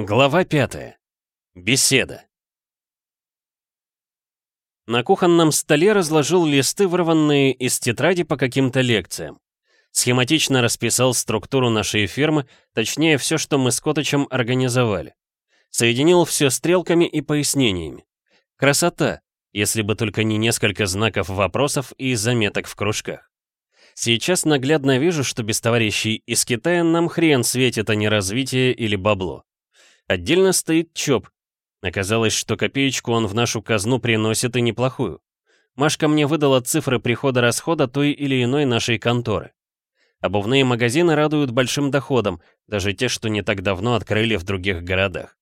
Глава 5. Беседа. На кухонном столе разложил листы, вырванные из тетради по каким-то лекциям. Схематично расписал структуру нашей фирмы, точнее все, что мы с Коточем организовали. Соединил все стрелками и пояснениями. Красота, если бы только не несколько знаков вопросов и заметок в кружках. Сейчас наглядно вижу, что без товарищей из Китая нам хрен светит, а не развитие или бабло. Отдельно стоит ЧОП. Оказалось, что копеечку он в нашу казну приносит и неплохую. Машка мне выдала цифры прихода-расхода той или иной нашей конторы. Обувные магазины радуют большим доходом, даже те, что не так давно открыли в других городах.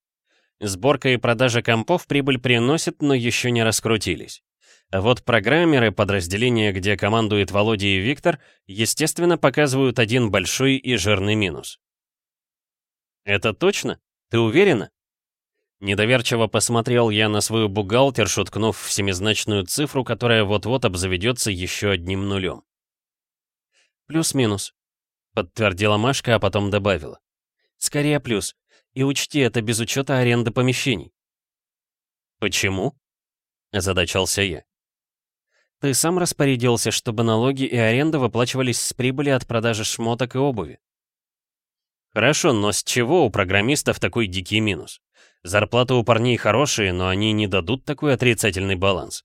Сборка и продажа компов прибыль приносит, но еще не раскрутились. А вот программеры, подразделения, где командует Володя и Виктор, естественно, показывают один большой и жирный минус. «Это точно?» Ты уверена?» Недоверчиво посмотрел я на свою бухгалтершу, ткнув в семизначную цифру, которая вот-вот обзаведется еще одним нулем. «Плюс-минус», — подтвердила Машка, а потом добавила. «Скорее плюс. И учти, это без учета аренды помещений». «Почему?» — озадачался я. «Ты сам распорядился, чтобы налоги и аренда выплачивались с прибыли от продажи шмоток и обуви. Хорошо, но с чего у программистов такой дикий минус? Зарплаты у парней хорошие, но они не дадут такой отрицательный баланс.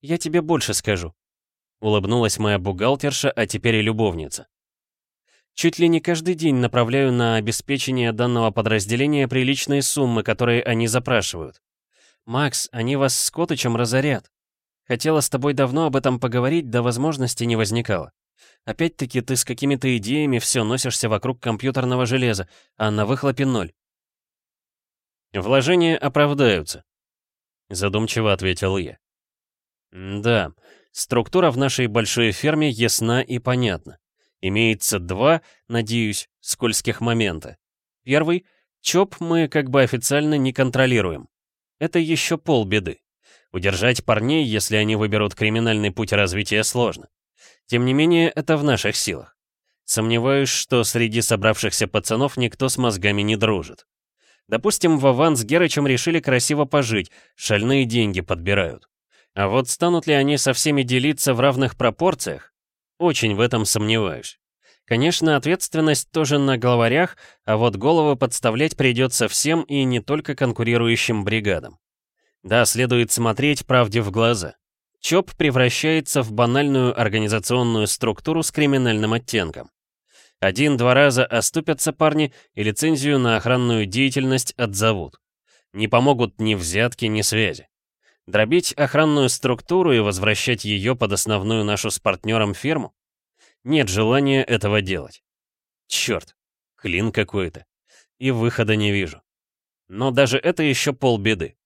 «Я тебе больше скажу», — улыбнулась моя бухгалтерша, а теперь и любовница. «Чуть ли не каждый день направляю на обеспечение данного подразделения приличные суммы, которые они запрашивают. Макс, они вас с Котычем разорят. Хотела с тобой давно об этом поговорить, да возможности не возникало. Опять-таки ты с какими-то идеями все носишься вокруг компьютерного железа, а на выхлопе ноль. Вложения оправдаются, задумчиво ответил я. Да, структура в нашей большой ферме ясна и понятна. Имеется два, надеюсь, скользких момента. Первый — ЧОП мы как бы официально не контролируем. Это еще полбеды. Удержать парней, если они выберут криминальный путь развития, сложно. Тем не менее, это в наших силах. Сомневаюсь, что среди собравшихся пацанов никто с мозгами не дружит. Допустим, Вован с Герычем решили красиво пожить, шальные деньги подбирают. А вот станут ли они со всеми делиться в равных пропорциях? Очень в этом сомневаюсь. Конечно, ответственность тоже на главарях, а вот головы подставлять придется всем и не только конкурирующим бригадам. Да, следует смотреть правде в глаза. ЧОП превращается в банальную организационную структуру с криминальным оттенком. Один-два раза оступятся парни и лицензию на охранную деятельность отзовут. Не помогут ни взятки, ни связи. Дробить охранную структуру и возвращать ее под основную нашу с партнером фирму? Нет желания этого делать. Черт, клин какой-то. И выхода не вижу. Но даже это еще полбеды.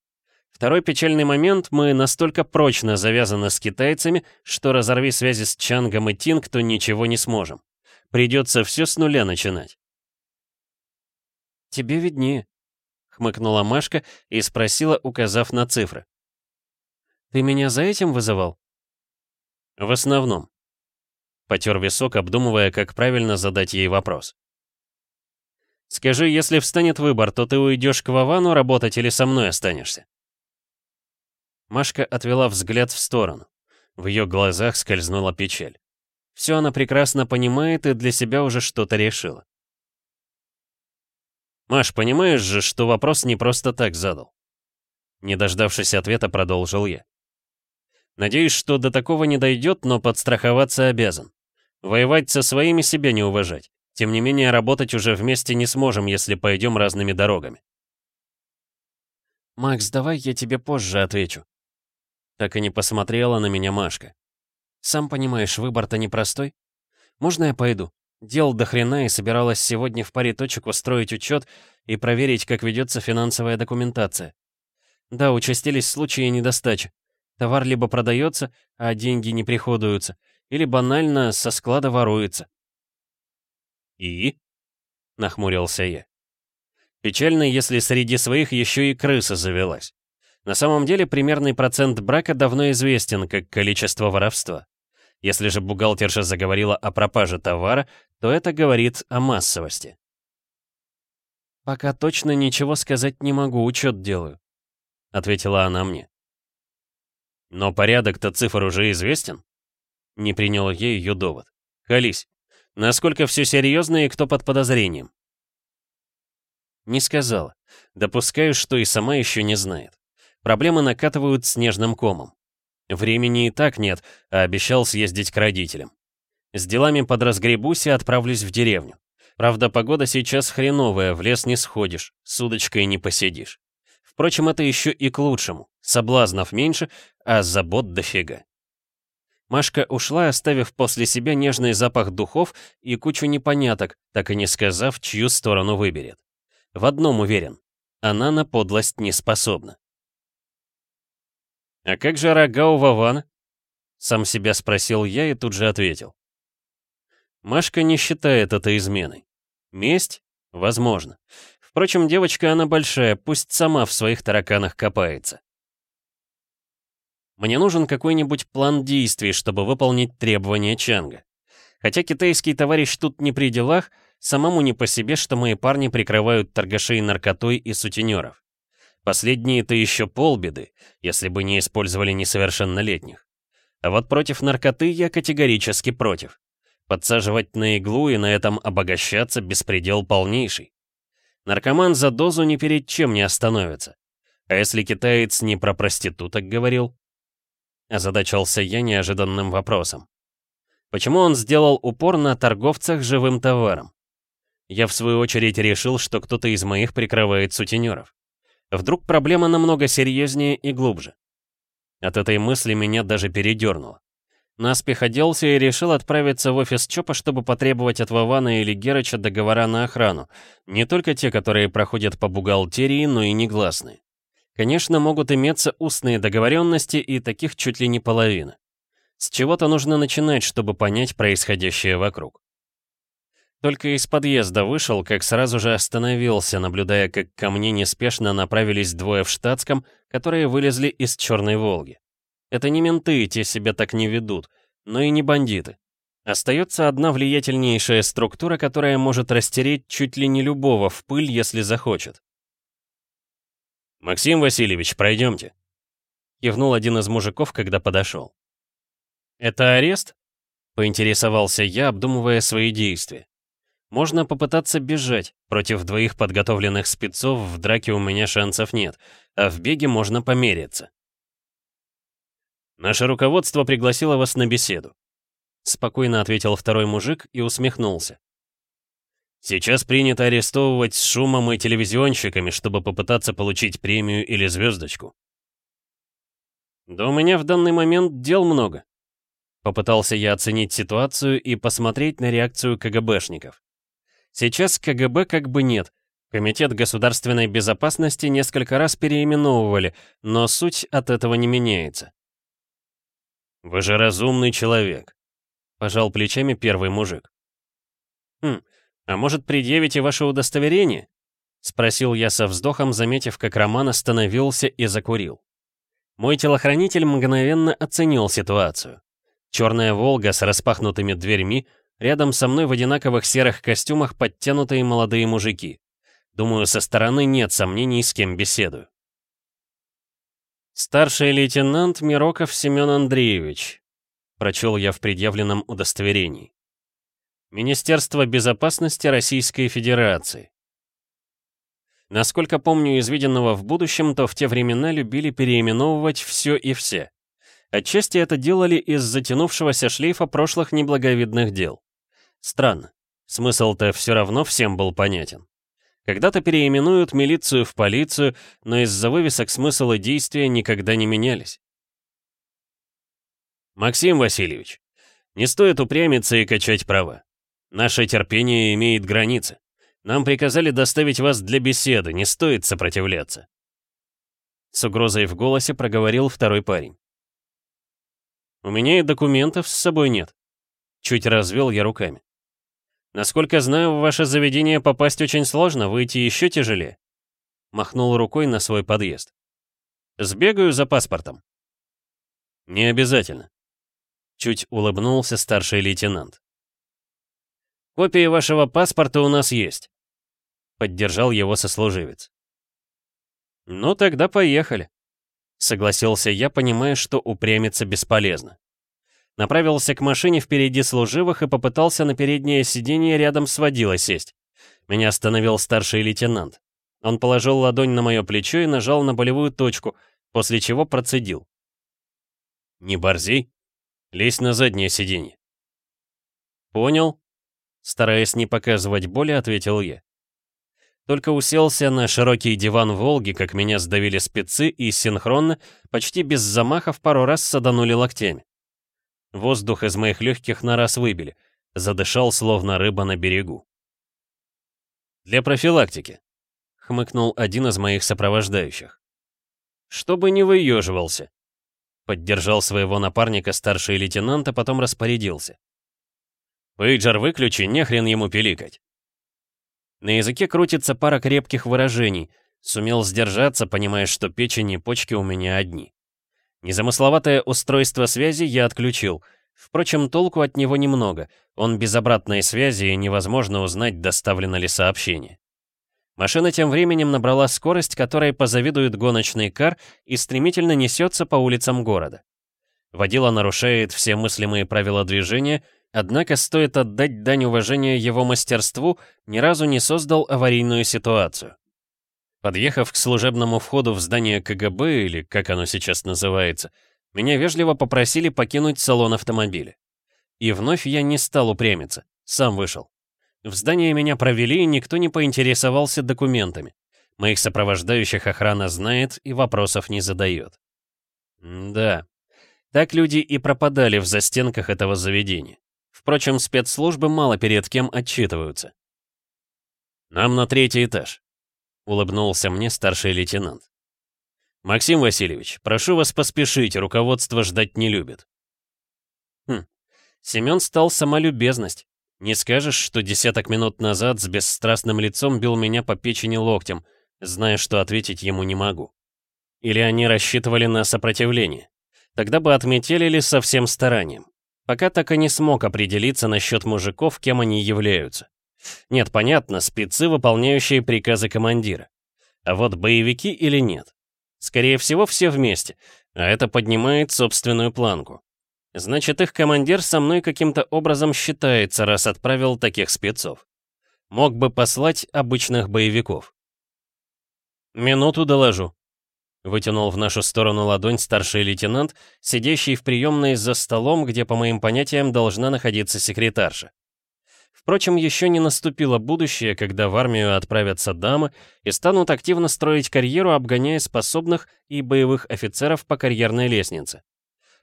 Второй печальный момент, мы настолько прочно завязаны с китайцами, что разорви связи с Чангом и Тинг, то ничего не сможем. Придется все с нуля начинать. «Тебе виднее», — хмыкнула Машка и спросила, указав на цифры. «Ты меня за этим вызывал?» «В основном». Потер висок, обдумывая, как правильно задать ей вопрос. «Скажи, если встанет выбор, то ты уйдешь к Вовану работать или со мной останешься?» Машка отвела взгляд в сторону. В ее глазах скользнула печаль. Все она прекрасно понимает и для себя уже что-то решила. «Маш, понимаешь же, что вопрос не просто так задал?» Не дождавшись ответа, продолжил я. «Надеюсь, что до такого не дойдет, но подстраховаться обязан. Воевать со своими себя не уважать. Тем не менее, работать уже вместе не сможем, если пойдем разными дорогами». «Макс, давай я тебе позже отвечу», так и не посмотрела на меня Машка. «Сам понимаешь, выбор-то непростой. Можно я пойду? Дел до хрена и собиралась сегодня в паре точек устроить учет и проверить, как ведется финансовая документация. Да, участились случаи недостачи. Товар либо продается, а деньги не приходуются, или банально со склада воруется. «И?» — нахмурился я. «Печально, если среди своих еще и крыса завелась. На самом деле примерный процент брака давно известен как количество воровства. Если же бухгалтерша заговорила о пропаже товара, то это говорит о массовости. «Пока точно ничего сказать не могу, учет делаю», — ответила она мне. «Но порядок-то цифр уже известен?» Не принял ей ее довод. «Колись, насколько все серьезно и кто под подозрением?» Не сказала. Допускаю, что и сама еще не знает. Проблемы накатывают снежным комом. Времени и так нет, а обещал съездить к родителям. С делами подразгребусь и отправлюсь в деревню. Правда, погода сейчас хреновая, в лес не сходишь, с удочкой не посидишь. Впрочем, это еще и к лучшему. Соблазнов меньше, а забот дофига. Машка ушла, оставив после себя нежный запах духов и кучу непоняток, так и не сказав, чью сторону выберет. В одном уверен. Она на подлость не способна. «А как же рога у Вована?» Сам себя спросил я и тут же ответил. Машка не считает это изменой. Месть? Возможно. Впрочем, девочка она большая, пусть сама в своих тараканах копается. Мне нужен какой-нибудь план действий, чтобы выполнить требования Чанга. Хотя китайский товарищ тут не при делах, самому не по себе, что мои парни прикрывают торгашей наркотой и сутенеров. Последние-то еще полбеды, если бы не использовали несовершеннолетних. А вот против наркоты я категорически против. Подсаживать на иглу и на этом обогащаться — беспредел полнейший. Наркоман за дозу ни перед чем не остановится. А если китаец не про проституток говорил? Озадачился я неожиданным вопросом. Почему он сделал упор на торговцах живым товаром? Я в свою очередь решил, что кто-то из моих прикрывает сутенеров. Вдруг проблема намного серьезнее и глубже. От этой мысли меня даже передернуло. Наспех оделся и решил отправиться в офис ЧОПа, чтобы потребовать от Вована или Герыча договора на охрану. Не только те, которые проходят по бухгалтерии, но и негласные. Конечно, могут иметься устные договоренности, и таких чуть ли не половина. С чего-то нужно начинать, чтобы понять происходящее вокруг. Только из подъезда вышел, как сразу же остановился, наблюдая, как ко мне неспешно направились двое в штатском, которые вылезли из черной «Волги». Это не менты, те себя так не ведут, но и не бандиты. Остается одна влиятельнейшая структура, которая может растереть чуть ли не любого в пыль, если захочет. «Максим Васильевич, пройдемте», — кивнул один из мужиков, когда подошел. «Это арест?» — поинтересовался я, обдумывая свои действия. «Можно попытаться бежать. Против двоих подготовленных спецов в драке у меня шансов нет, а в беге можно помериться. «Наше руководство пригласило вас на беседу», — спокойно ответил второй мужик и усмехнулся. «Сейчас принято арестовывать с шумом и телевизионщиками, чтобы попытаться получить премию или звездочку». «Да у меня в данный момент дел много», — попытался я оценить ситуацию и посмотреть на реакцию КГБшников. Сейчас КГБ как бы нет, Комитет государственной безопасности несколько раз переименовывали, но суть от этого не меняется. «Вы же разумный человек», — пожал плечами первый мужик. «Хм, а может, предъявите ваше удостоверение?» — спросил я со вздохом, заметив, как Роман остановился и закурил. Мой телохранитель мгновенно оценил ситуацию. Черная «Волга» с распахнутыми дверьми, рядом со мной в одинаковых серых костюмах подтянутые молодые мужики. Думаю, со стороны нет сомнений, с кем беседую. «Старший лейтенант Мироков Семен Андреевич», прочел я в предъявленном удостоверении. Министерство безопасности Российской Федерации. Насколько помню из виденного в будущем, то в те времена любили переименовывать все и все. Отчасти это делали из затянувшегося шлейфа прошлых неблаговидных дел. Странно. Смысл-то все равно всем был понятен. Когда-то переименуют милицию в полицию, но из-за вывесок смысл и действия никогда не менялись. Максим Васильевич, не стоит упрямиться и качать права. Наше терпение имеет границы. Нам приказали доставить вас для беседы, не стоит сопротивляться. С угрозой в голосе проговорил второй парень. «У меня и документов с собой нет». Чуть развел я руками. Насколько знаю, в ваше заведение попасть очень сложно, выйти еще тяжелее. Махнул рукой на свой подъезд. Сбегаю за паспортом. Не обязательно. Чуть улыбнулся старший лейтенант. Копии вашего паспорта у нас есть. Поддержал его сослуживец. «Ну тогда поехали», — согласился я, понимая, что упрямиться бесполезно. Направился к машине впереди служивых и попытался на переднее сиденье рядом с водилой сесть. Меня остановил старший лейтенант. Он положил ладонь на мое плечо и нажал на болевую точку, после чего процедил. «Не борзи. Лезь на заднее сиденье». «Понял», — стараясь не показывать боли, ответил я. Только уселся на широкий диван «Волги», как меня сдавили спецы и синхронно, почти без замахов пару раз саданули локтями. Воздух из моих легких на раз выбили, задышал, словно рыба на берегу. «Для профилактики», — хмыкнул один из моих сопровождающих. «Чтобы не выеживался», — поддержал своего напарника старший лейтенант, а потом распорядился. «Пейджер выключи, нехрен ему пиликать». На языке крутится пара крепких выражений. Сумел сдержаться, понимая, что печень и почки у меня одни. Незамысловатое устройство связи я отключил. Впрочем, толку от него немного. Он без обратной связи, и невозможно узнать, доставлено ли сообщение. Машина тем временем набрала скорость, которой позавидует гоночный кар, и стремительно несется по улицам города. Водила нарушает все мыслимые правила движения, Однако стоит отдать дань уважения его мастерству, ни разу не создал аварийную ситуацию. Подъехав к служебному входу в здание КГБ, или как оно сейчас называется, меня вежливо попросили покинуть салон автомобиля. И вновь я не стал упрямиться, сам вышел. В здание меня провели, и никто не поинтересовался документами. Моих сопровождающих охрана знает и вопросов не задает. Да, так люди и пропадали в застенках этого заведения. Впрочем, спецслужбы мало перед кем отчитываются. «Нам на третий этаж», — улыбнулся мне старший лейтенант. «Максим Васильевич, прошу вас поспешить, руководство ждать не любит». Хм, Семен стал самолюбезность. Не скажешь, что десяток минут назад с бесстрастным лицом бил меня по печени локтем, зная, что ответить ему не могу. Или они рассчитывали на сопротивление. Тогда бы отметили со всем старанием. Пока так и не смог определиться насчет мужиков, кем они являются. Нет, понятно, спецы, выполняющие приказы командира. А вот боевики или нет? Скорее всего, все вместе, а это поднимает собственную планку. Значит, их командир со мной каким-то образом считается, раз отправил таких спецов. Мог бы послать обычных боевиков. «Минуту доложу», Вытянул в нашу сторону ладонь старший лейтенант, сидящий в приемной за столом, где, по моим понятиям, должна находиться секретарша. Впрочем, еще не наступило будущее, когда в армию отправятся дамы и станут активно строить карьеру, обгоняя способных и боевых офицеров по карьерной лестнице.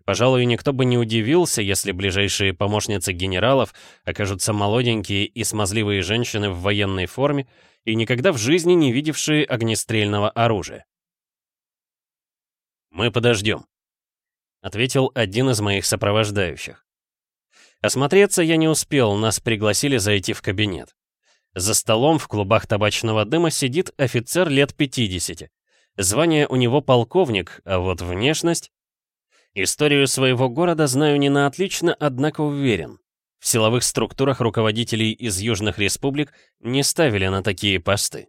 Пожалуй, никто бы не удивился, если ближайшие помощницы генералов окажутся молоденькие и смазливые женщины в военной форме и никогда в жизни не видевшие огнестрельного оружия. «Мы подождем», — ответил один из моих сопровождающих. Осмотреться я не успел, нас пригласили зайти в кабинет. За столом в клубах табачного дыма сидит офицер лет 50. Звание у него полковник, а вот внешность... Историю своего города знаю не на отлично, однако уверен. В силовых структурах руководителей из южных республик не ставили на такие посты.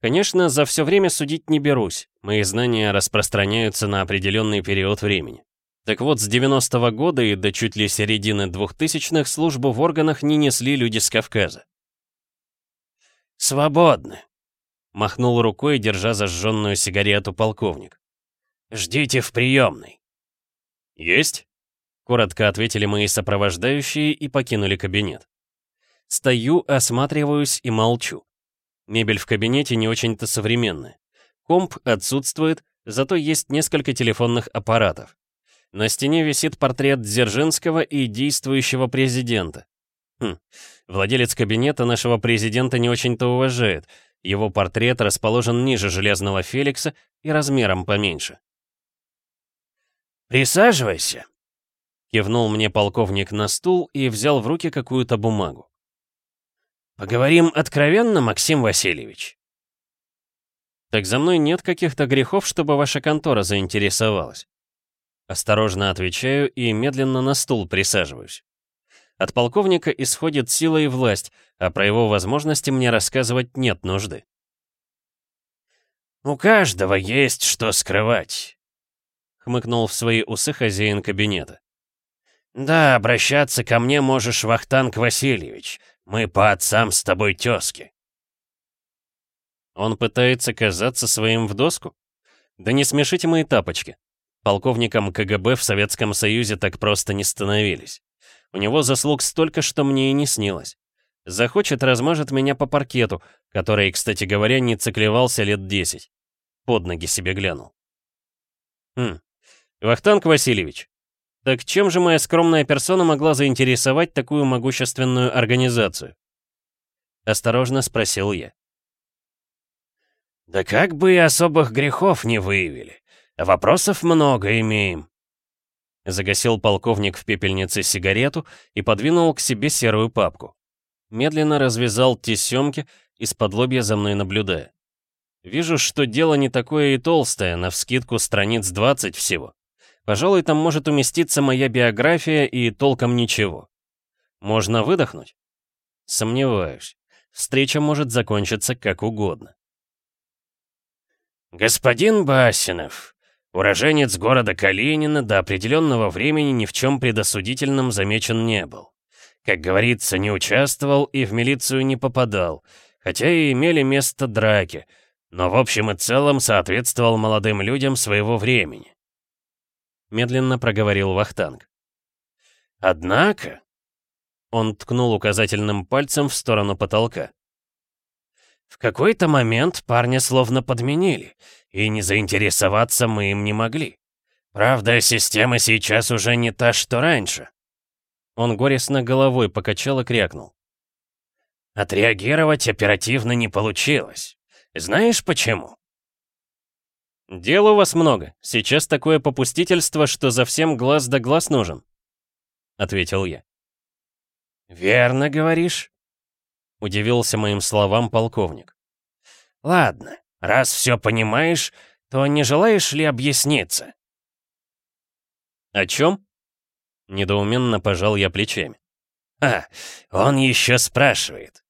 Конечно, за все время судить не берусь. Мои знания распространяются на определенный период времени. Так вот, с 90-го года и до чуть ли середины 2000-х службу в органах не несли люди с Кавказа. «Свободны», — махнул рукой, держа зажженную сигарету полковник. «Ждите в приемной». «Есть?» — коротко ответили мои сопровождающие и покинули кабинет. Стою, осматриваюсь и молчу. Мебель в кабинете не очень-то современная. Комп отсутствует, зато есть несколько телефонных аппаратов. На стене висит портрет Дзержинского и действующего президента. Хм, владелец кабинета нашего президента не очень-то уважает. Его портрет расположен ниже Железного Феликса и размером поменьше. «Присаживайся», — кивнул мне полковник на стул и взял в руки какую-то бумагу. «Поговорим откровенно, Максим Васильевич?» «Так за мной нет каких-то грехов, чтобы ваша контора заинтересовалась». Осторожно отвечаю и медленно на стул присаживаюсь. От полковника исходит сила и власть, а про его возможности мне рассказывать нет нужды. «У каждого есть что скрывать», — хмыкнул в свои усы хозяин кабинета. «Да, обращаться ко мне можешь, Вахтанг Васильевич. Мы по отцам с тобой тезки». Он пытается казаться своим в доску? Да не смешите мои тапочки. Полковником КГБ в Советском Союзе так просто не становились. У него заслуг столько, что мне и не снилось. Захочет, размажет меня по паркету, который, кстати говоря, не циклевался лет десять. Под ноги себе глянул. Хм, Вахтанг Васильевич, так чем же моя скромная персона могла заинтересовать такую могущественную организацию? Осторожно спросил я. Да как бы и особых грехов не выявили. Вопросов много имеем. Загасил полковник в пепельнице сигарету и подвинул к себе серую папку. Медленно развязал тесемки, из-под лобья за мной наблюдая. Вижу, что дело не такое и толстое, навскидку страниц 20 всего. Пожалуй, там может уместиться моя биография и толком ничего. Можно выдохнуть? Сомневаюсь. Встреча может закончиться как угодно. «Господин Басинов, уроженец города Калинина до определенного времени ни в чем предосудительном замечен не был. Как говорится, не участвовал и в милицию не попадал, хотя и имели место драки, но в общем и целом соответствовал молодым людям своего времени. Медленно проговорил Вахтанг. Однако... Он ткнул указательным пальцем в сторону потолка. В какой-то момент парня словно подменили, и не заинтересоваться мы им не могли. Правда, система сейчас уже не та, что раньше. Он горестно головой покачал и крякнул. Отреагировать оперативно не получилось. Знаешь почему? «Дел у вас много. Сейчас такое попустительство, что за всем глаз да глаз нужен», — ответил я. «Верно говоришь», — удивился моим словам полковник. «Ладно, раз все понимаешь, то не желаешь ли объясниться?» «О чем?» — недоуменно пожал я плечами. «А, он еще спрашивает.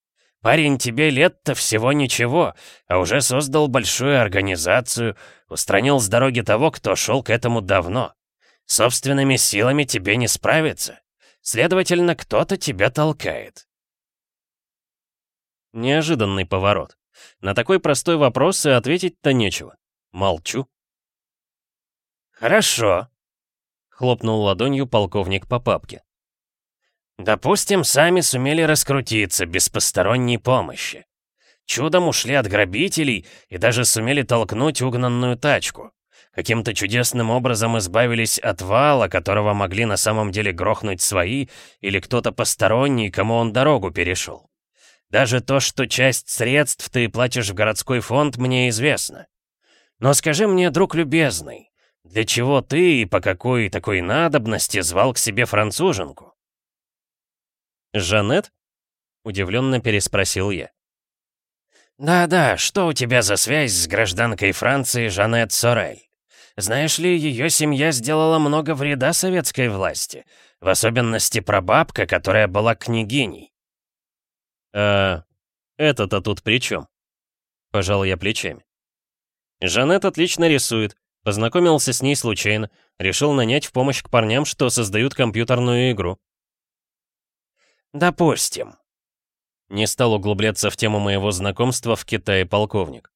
Парень, тебе лет-то всего ничего, а уже создал большую организацию, устранил с дороги того, кто шел к этому давно. Собственными силами тебе не справиться. Следовательно, кто-то тебя толкает. Неожиданный поворот. На такой простой вопрос и ответить-то нечего. Молчу. «Хорошо», — хлопнул ладонью полковник по папке. «Допустим, сами сумели раскрутиться без посторонней помощи. Чудом ушли от грабителей и даже сумели толкнуть угнанную тачку. Каким-то чудесным образом избавились от вала, которого могли на самом деле грохнуть свои или кто-то посторонний, кому он дорогу перешел. Даже то, что часть средств ты платишь в городской фонд, мне известно. Но скажи мне, друг любезный, для чего ты и по какой такой надобности звал к себе француженку?» «Жанет?» — удивленно переспросил я. «Да-да, что у тебя за связь с гражданкой Франции Жанет Сорель? Знаешь ли, ее семья сделала много вреда советской власти, в особенности прабабка, которая была княгиней. «А это-то тут при чем?» Пожал я плечами. Жанет отлично рисует. Познакомился с ней случайно. Решил нанять в помощь к парням, что создают компьютерную игру. «Допустим». Не стал углубляться в тему моего знакомства в Китае полковник.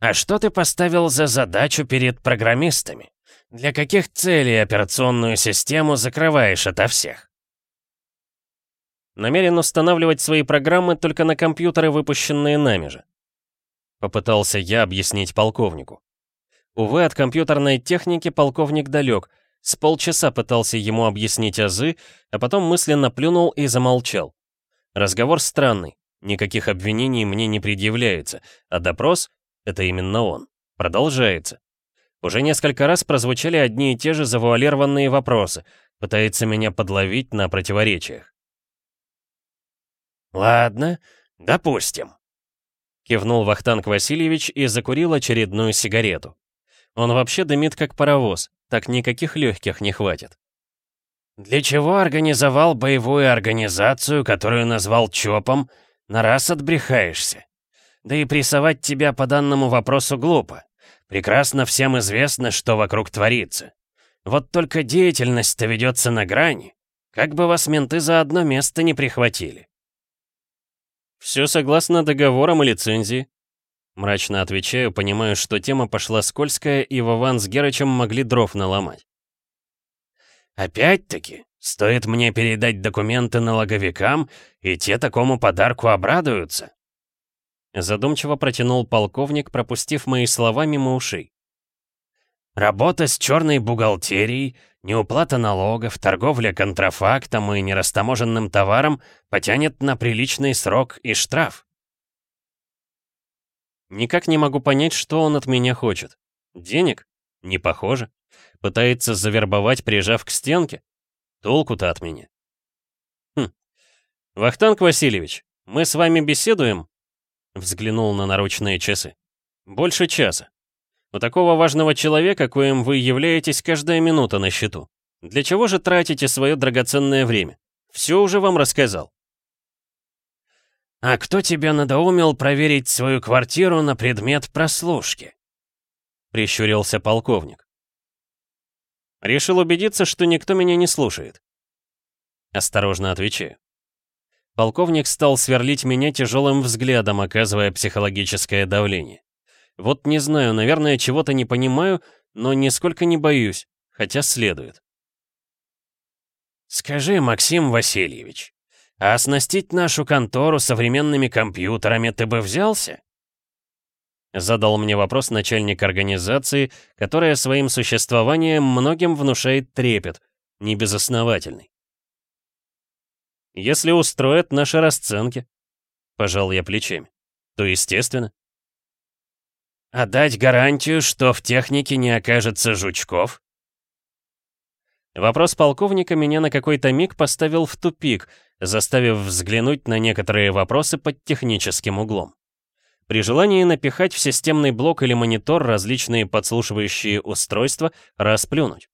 «А что ты поставил за задачу перед программистами? Для каких целей операционную систему закрываешь ото всех?» Намерен устанавливать свои программы только на компьютеры, выпущенные нами же. Попытался я объяснить полковнику. Увы, от компьютерной техники полковник далек. С полчаса пытался ему объяснить азы, а потом мысленно плюнул и замолчал. Разговор странный, никаких обвинений мне не предъявляется, а допрос, это именно он, продолжается. Уже несколько раз прозвучали одни и те же завуалированные вопросы, пытается меня подловить на противоречиях. «Ладно, допустим», — кивнул Вахтанг Васильевич и закурил очередную сигарету. Он вообще дымит как паровоз, так никаких легких не хватит. «Для чего организовал боевую организацию, которую назвал ЧОПом, на раз отбрехаешься? Да и прессовать тебя по данному вопросу глупо. Прекрасно всем известно, что вокруг творится. Вот только деятельность-то ведется на грани. Как бы вас менты за одно место не прихватили. Все согласно договорам и лицензии. Мрачно отвечаю, понимаю, что тема пошла скользкая, и Вован с Герычем могли дров наломать. Опять-таки, стоит мне передать документы налоговикам, и те такому подарку обрадуются. Задумчиво протянул полковник, пропустив мои слова мимо ушей. Работа с черной бухгалтерией, неуплата налогов, торговля контрафактом и нерастаможенным товаром потянет на приличный срок и штраф. Никак не могу понять, что он от меня хочет. Денег? Не похоже. Пытается завербовать, прижав к стенке? Толку-то от меня. Хм. Вахтанг Васильевич, мы с вами беседуем? Взглянул на наручные часы. Больше часа. У такого важного человека, коим вы являетесь, каждая минута на счету. Для чего же тратите свое драгоценное время? Все уже вам рассказал. «А кто тебя надоумил проверить свою квартиру на предмет прослушки?» Прищурился полковник. Решил убедиться, что никто меня не слушает. Осторожно отвечаю. Полковник стал сверлить меня тяжелым взглядом, оказывая психологическое давление. Вот не знаю, наверное, чего-то не понимаю, но нисколько не боюсь, хотя следует. «Скажи, Максим Васильевич, а оснастить нашу контору современными компьютерами ты бы взялся?» Задал мне вопрос начальник организации, которая своим существованием многим внушает трепет, небезосновательный. «Если устроят наши расценки», — пожал я плечами, — то естественно. А дать гарантию, что в технике не окажется жучков? Вопрос полковника меня на какой-то миг поставил в тупик, заставив взглянуть на некоторые вопросы под техническим углом. При желании напихать в системный блок или монитор различные подслушивающие устройства, расплюнуть.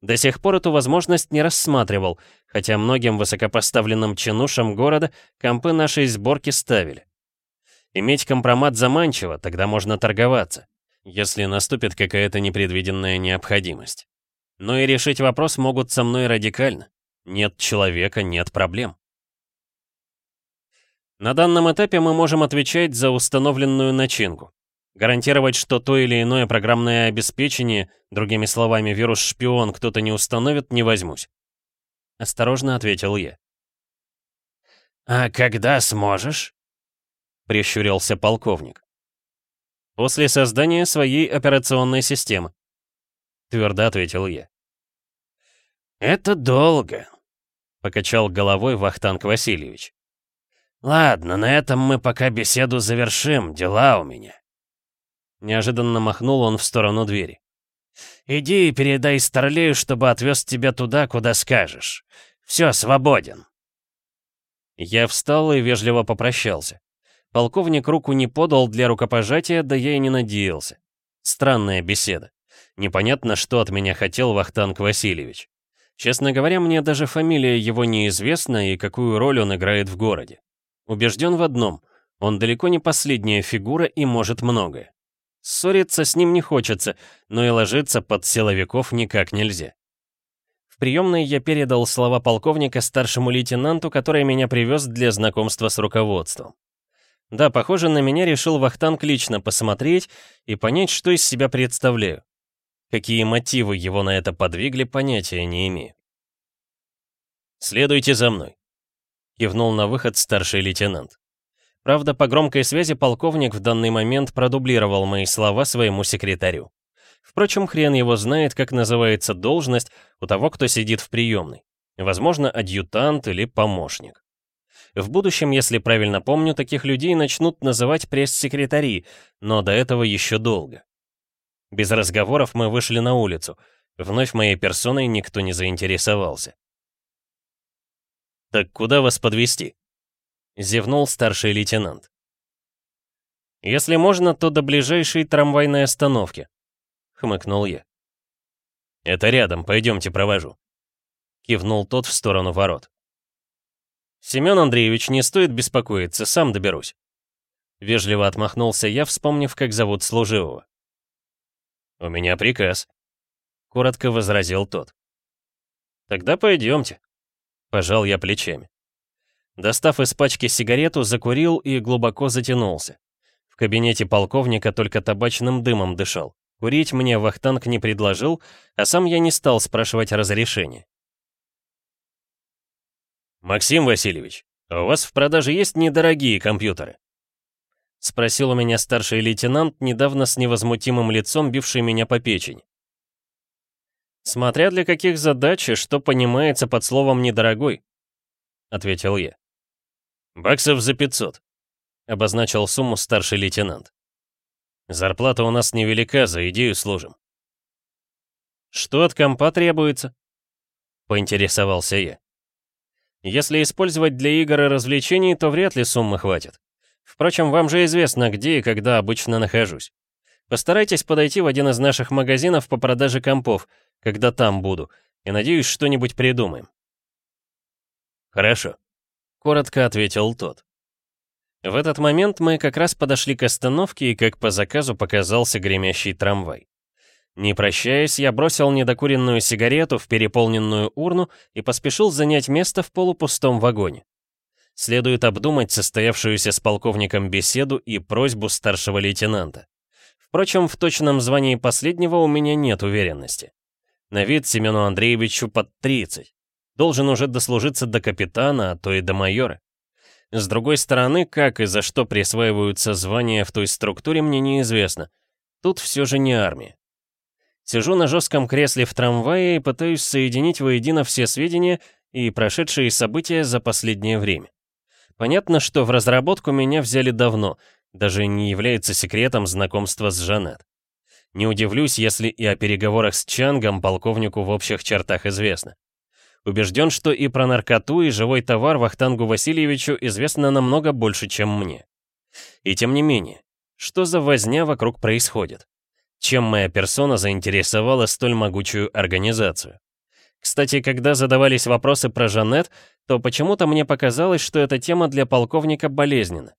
До сих пор эту возможность не рассматривал, хотя многим высокопоставленным чинушам города компы нашей сборки ставили. Иметь компромат заманчиво, тогда можно торговаться, если наступит какая-то непредвиденная необходимость. Но и решить вопрос могут со мной радикально. Нет человека, нет проблем. На данном этапе мы можем отвечать за установленную начинку. Гарантировать, что то или иное программное обеспечение, другими словами, вирус-шпион кто-то не установит, не возьмусь. Осторожно ответил я. «А когда сможешь?» Прищурился полковник. «После создания своей операционной системы», — твердо ответил я. «Это долго», — покачал головой Вахтанг Васильевич. «Ладно, на этом мы пока беседу завершим, дела у меня». Неожиданно махнул он в сторону двери. «Иди и передай Старлею, чтобы отвез тебя туда, куда скажешь. Все, свободен». Я встал и вежливо попрощался. Полковник руку не подал для рукопожатия, да я и не надеялся. Странная беседа. Непонятно, что от меня хотел Вахтанг Васильевич. Честно говоря, мне даже фамилия его неизвестна и какую роль он играет в городе. Убежден в одном — он далеко не последняя фигура и может многое. Ссориться с ним не хочется, но и ложиться под силовиков никак нельзя. В приемной я передал слова полковника старшему лейтенанту, который меня привез для знакомства с руководством. Да, похоже, на меня решил Вахтанг лично посмотреть и понять, что из себя представляю. Какие мотивы его на это подвигли, понятия не имею. «Следуйте за мной», — кивнул на выход старший лейтенант. Правда, по громкой связи полковник в данный момент продублировал мои слова своему секретарю. Впрочем, хрен его знает, как называется должность у того, кто сидит в приемной. Возможно, адъютант или помощник. В будущем, если правильно помню, таких людей начнут называть пресс-секретари, но до этого еще долго. Без разговоров мы вышли на улицу. Вновь моей персоной никто не заинтересовался. «Так куда вас подвести? зевнул старший лейтенант. «Если можно, то до ближайшей трамвайной остановки», — хмыкнул я. «Это рядом, пойдемте провожу». Кивнул тот в сторону ворот. «Семен Андреевич, не стоит беспокоиться, сам доберусь». Вежливо отмахнулся я, вспомнив, как зовут служивого. «У меня приказ», — коротко возразил тот. «Тогда пойдемте», — пожал я плечами. Достав из пачки сигарету, закурил и глубоко затянулся. В кабинете полковника только табачным дымом дышал. Курить мне Вахтанг не предложил, а сам я не стал спрашивать разрешения. «Максим Васильевич, а у вас в продаже есть недорогие компьютеры?» Спросил у меня старший лейтенант, недавно с невозмутимым лицом бивший меня по печени. «Смотря для каких задач и что понимается под словом «недорогой», — ответил я. «Баксов за 500», — обозначил сумму старший лейтенант. «Зарплата у нас невелика, за идею служим». «Что от компа требуется?» — поинтересовался я. Если использовать для игр и развлечений, то вряд ли суммы хватит. Впрочем, вам же известно, где и когда обычно нахожусь. Постарайтесь подойти в один из наших магазинов по продаже компов, когда там буду, и надеюсь, что-нибудь придумаем. Хорошо, коротко ответил тот. В этот момент мы как раз подошли к остановке, и как по заказу показался гремящий трамвай. Не прощаясь, я бросил недокуренную сигарету в переполненную урну и поспешил занять место в полупустом вагоне. Следует обдумать состоявшуюся с полковником беседу и просьбу старшего лейтенанта. Впрочем, в точном звании последнего у меня нет уверенности. На вид Семену Андреевичу под 30. Должен уже дослужиться до капитана, а то и до майора. С другой стороны, как и за что присваиваются звания в той структуре, мне неизвестно. Тут все же не армия. Сижу на жестком кресле в трамвае и пытаюсь соединить воедино все сведения и прошедшие события за последнее время. Понятно, что в разработку меня взяли давно, даже не является секретом знакомства с Жанет. Не удивлюсь, если и о переговорах с Чангом полковнику в общих чертах известно. Убежден, что и про наркоту, и живой товар Вахтангу Васильевичу известно намного больше, чем мне. И тем не менее, что за возня вокруг происходит? Чем моя персона заинтересовала столь могучую организацию. Кстати, когда задавались вопросы про Жанет, то почему-то мне показалось, что эта тема для полковника болезненна.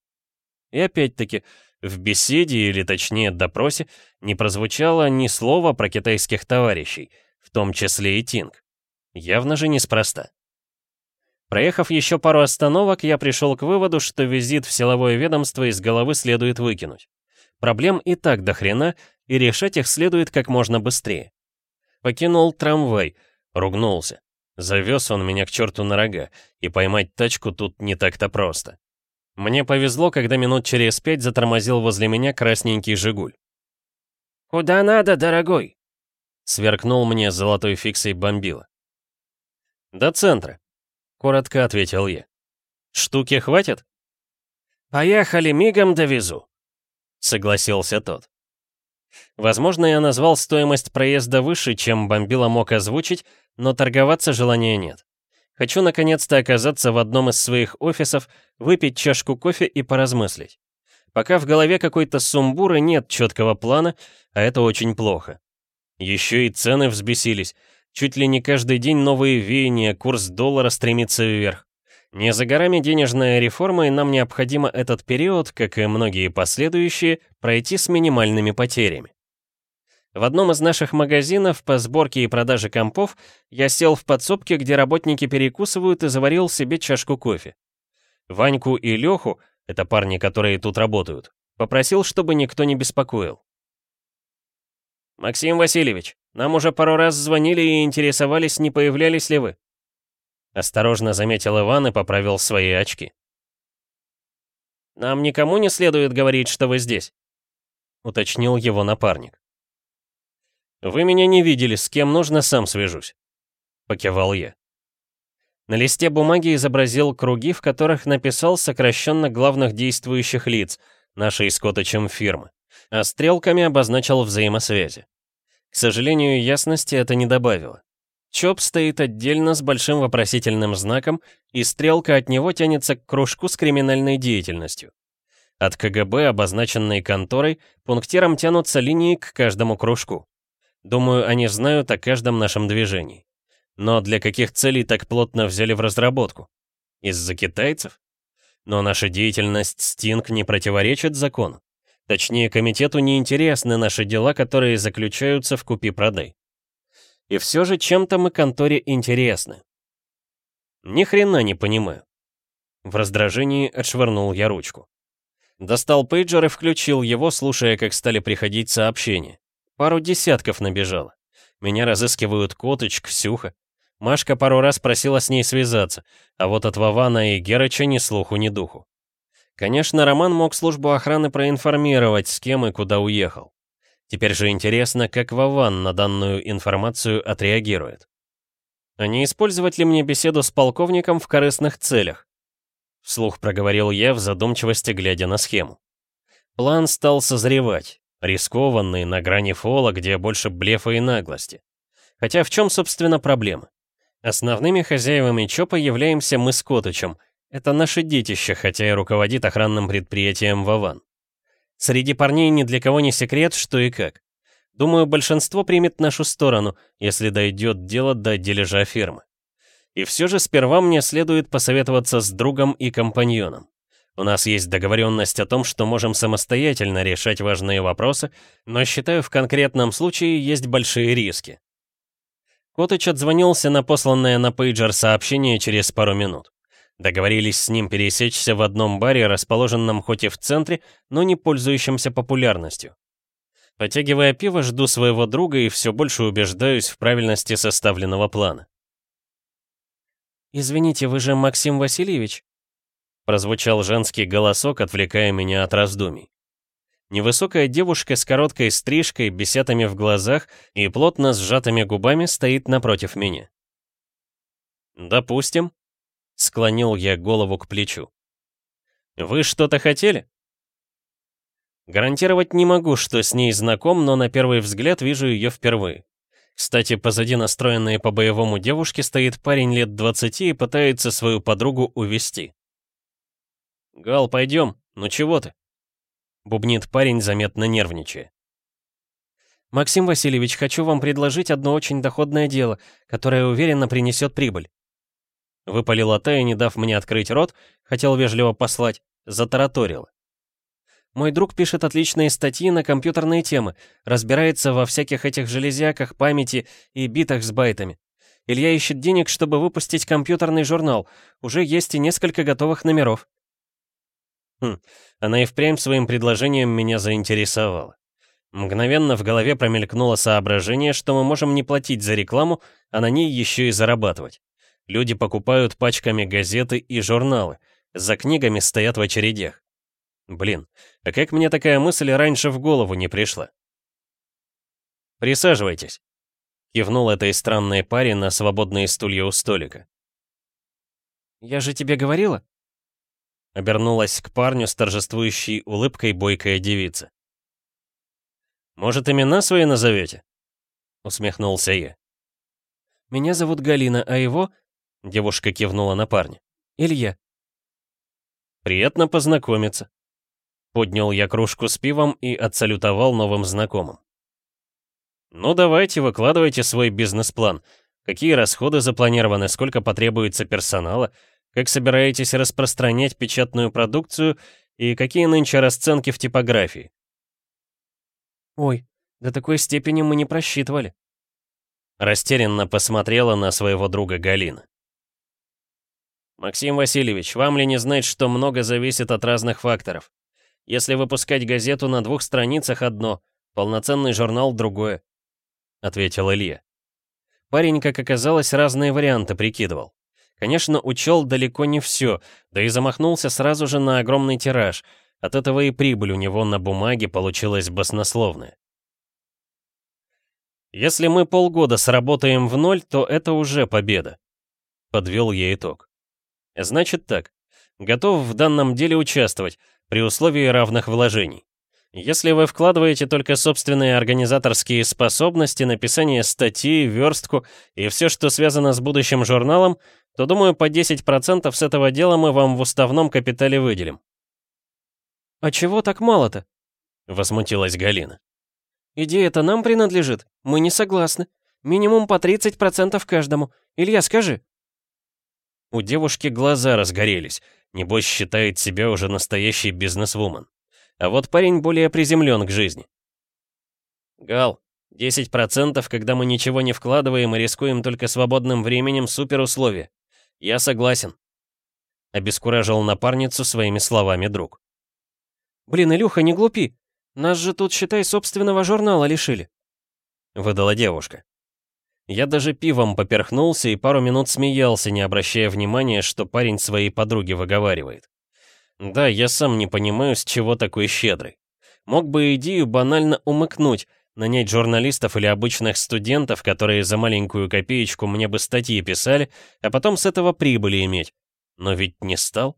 И опять-таки, в беседе, или точнее допросе, не прозвучало ни слова про китайских товарищей, в том числе и Тинг. Явно же неспроста. Проехав еще пару остановок, я пришел к выводу, что визит в силовое ведомство из головы следует выкинуть. Проблем и так до хрена, и решать их следует как можно быстрее. Покинул трамвай, ругнулся. Завез он меня к черту на рога, и поймать тачку тут не так-то просто. Мне повезло, когда минут через пять затормозил возле меня красненький «Жигуль». «Куда надо, дорогой?» Сверкнул мне золотой фиксой бомбила. «До центра», — коротко ответил я. «Штуки хватит?» «Поехали, мигом довезу», — согласился тот. Возможно, я назвал стоимость проезда выше, чем бомбила мог озвучить, но торговаться желания нет. Хочу наконец-то оказаться в одном из своих офисов, выпить чашку кофе и поразмыслить. Пока в голове какой-то сумбур и нет четкого плана, а это очень плохо. Еще и цены взбесились. Чуть ли не каждый день новые веяния, курс доллара стремится вверх. Не за горами денежная реформа, и нам необходимо этот период, как и многие последующие, пройти с минимальными потерями. В одном из наших магазинов по сборке и продаже компов я сел в подсобке, где работники перекусывают, и заварил себе чашку кофе. Ваньку и Леху, это парни, которые тут работают, попросил, чтобы никто не беспокоил. «Максим Васильевич, нам уже пару раз звонили и интересовались, не появлялись ли вы?» Осторожно заметил Иван и поправил свои очки. «Нам никому не следует говорить, что вы здесь», — уточнил его напарник. «Вы меня не видели, с кем нужно, сам свяжусь», — покивал я. На листе бумаги изобразил круги, в которых написал сокращенно главных действующих лиц нашей с Коточем фирмы, а стрелками обозначил взаимосвязи. К сожалению, ясности это не добавило. ЧОП стоит отдельно с большим вопросительным знаком, и стрелка от него тянется к кружку с криминальной деятельностью. От КГБ, обозначенной конторой, пунктиром тянутся линии к каждому кружку. Думаю, они знают о каждом нашем движении. Но для каких целей так плотно взяли в разработку? Из-за китайцев? Но наша деятельность Стинг не противоречит закону. Точнее, комитету не интересны наши дела, которые заключаются в купи-продай. И все же чем-то мы конторе интересны. Ни хрена не понимаю. В раздражении отшвырнул я ручку. Достал пейджер и включил его, слушая, как стали приходить сообщения. Пару десятков набежало. Меня разыскивают Котыч, Ксюха. Машка пару раз просила с ней связаться, а вот от Вована и Герыча ни слуху, ни духу. Конечно, Роман мог службу охраны проинформировать, с кем и куда уехал. Теперь же интересно, как Вован на данную информацию отреагирует. А не использовать ли мне беседу с полковником в корыстных целях? Вслух проговорил я в задумчивости, глядя на схему. План стал созревать, рискованный, на грани фола, где больше блефа и наглости. Хотя в чем, собственно, проблема? Основными хозяевами ЧОПа являемся мы с Котычем. Это наше детище, хотя и руководит охранным предприятием Вован. Среди парней ни для кого не секрет, что и как. Думаю, большинство примет нашу сторону, если дойдет дело до дележа фирмы. И все же сперва мне следует посоветоваться с другом и компаньоном. У нас есть договоренность о том, что можем самостоятельно решать важные вопросы, но считаю, в конкретном случае есть большие риски. Котыч отзвонился на посланное на пейджер сообщение через пару минут. Договорились с ним пересечься в одном баре, расположенном хоть и в центре, но не пользующемся популярностью. Потягивая пиво, жду своего друга и все больше убеждаюсь в правильности составленного плана. «Извините, вы же Максим Васильевич?» Прозвучал женский голосок, отвлекая меня от раздумий. Невысокая девушка с короткой стрижкой, бесятами в глазах и плотно сжатыми губами стоит напротив меня. «Допустим», — склонил я голову к плечу. «Вы что-то хотели?» Гарантировать не могу, что с ней знаком, но на первый взгляд вижу ее впервые. Кстати, позади настроенной по-боевому девушки стоит парень лет 20 и пытается свою подругу увести. «Гал, пойдем, ну чего ты?» Бубнит парень, заметно нервничая. «Максим Васильевич, хочу вам предложить одно очень доходное дело, которое уверенно принесет прибыль». Выпалила та и, не дав мне открыть рот, хотел вежливо послать, затараторила. Мой друг пишет отличные статьи на компьютерные темы, разбирается во всяких этих железяках, памяти и битах с байтами. Илья ищет денег, чтобы выпустить компьютерный журнал. Уже есть и несколько готовых номеров. Хм, она и впрямь своим предложением меня заинтересовала. Мгновенно в голове промелькнуло соображение, что мы можем не платить за рекламу, а на ней еще и зарабатывать. Люди покупают пачками газеты и журналы, за книгами стоят в очередях. Блин, а как мне такая мысль раньше в голову не пришла? «Присаживайтесь», — кивнул этой странной паре на свободные стулья у столика. «Я же тебе говорила?» Обернулась к парню с торжествующей улыбкой бойкая девица. «Может, имена свои назовете?» — усмехнулся я. «Меня зовут Галина, а его...» — девушка кивнула на парня. «Илья». «Приятно познакомиться», Поднял я кружку с пивом и отсалютовал новым знакомым. «Ну давайте, выкладывайте свой бизнес-план. Какие расходы запланированы, сколько потребуется персонала, как собираетесь распространять печатную продукцию и какие нынче расценки в типографии?» «Ой, до такой степени мы не просчитывали». Растерянно посмотрела на своего друга Галина. «Максим Васильевич, вам ли не знать, что много зависит от разных факторов? Если выпускать газету на двух страницах одно, полноценный журнал другое», — ответил Илья. Парень, как оказалось, разные варианты прикидывал. Конечно, учел далеко не все, да и замахнулся сразу же на огромный тираж. От этого и прибыль у него на бумаге получилась баснословная. «Если мы полгода сработаем в ноль, то это уже победа», — подвел я итог. «Значит так, готов в данном деле участвовать, при условии равных вложений. Если вы вкладываете только собственные организаторские способности, написание статьи, верстку и все, что связано с будущим журналом, то, думаю, по 10% с этого дела мы вам в уставном капитале выделим. «А чего так мало-то?» — возмутилась Галина. «Идея-то нам принадлежит, мы не согласны. Минимум по 30% каждому. Илья, скажи». У девушки глаза разгорелись. Небось, считает себя уже настоящей бизнесвумен. А вот парень более приземлен к жизни. «Гал, 10%, когда мы ничего не вкладываем и рискуем только свободным временем, супер условие. Я согласен», — обескуражил напарницу своими словами друг. «Блин, Илюха, не глупи. Нас же тут, считай, собственного журнала лишили», — выдала девушка. Я даже пивом поперхнулся и пару минут смеялся, не обращая внимания, что парень своей подруге выговаривает. Да, я сам не понимаю, с чего такой щедрый. Мог бы идею банально умыкнуть, нанять журналистов или обычных студентов, которые за маленькую копеечку мне бы статьи писали, а потом с этого прибыли иметь. Но ведь не стал.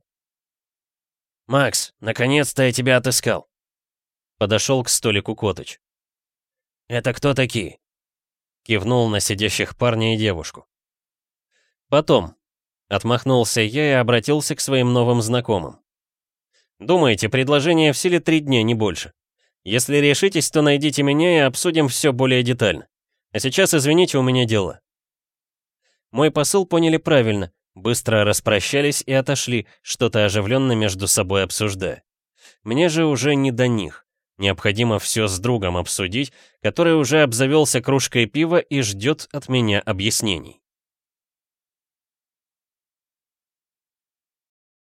«Макс, наконец-то я тебя отыскал!» Подошел к столику Котыч. «Это кто такие?» Кивнул на сидящих парня и девушку. «Потом». Отмахнулся я и обратился к своим новым знакомым. «Думаете, предложение в силе три дня, не больше. Если решитесь, то найдите меня и обсудим все более детально. А сейчас, извините, у меня дела». Мой посыл поняли правильно, быстро распрощались и отошли, что-то оживленно между собой обсуждая. Мне же уже не до них. Необходимо все с другом обсудить, который уже обзавелся кружкой пива и ждет от меня объяснений.